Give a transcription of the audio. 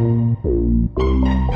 Thank you.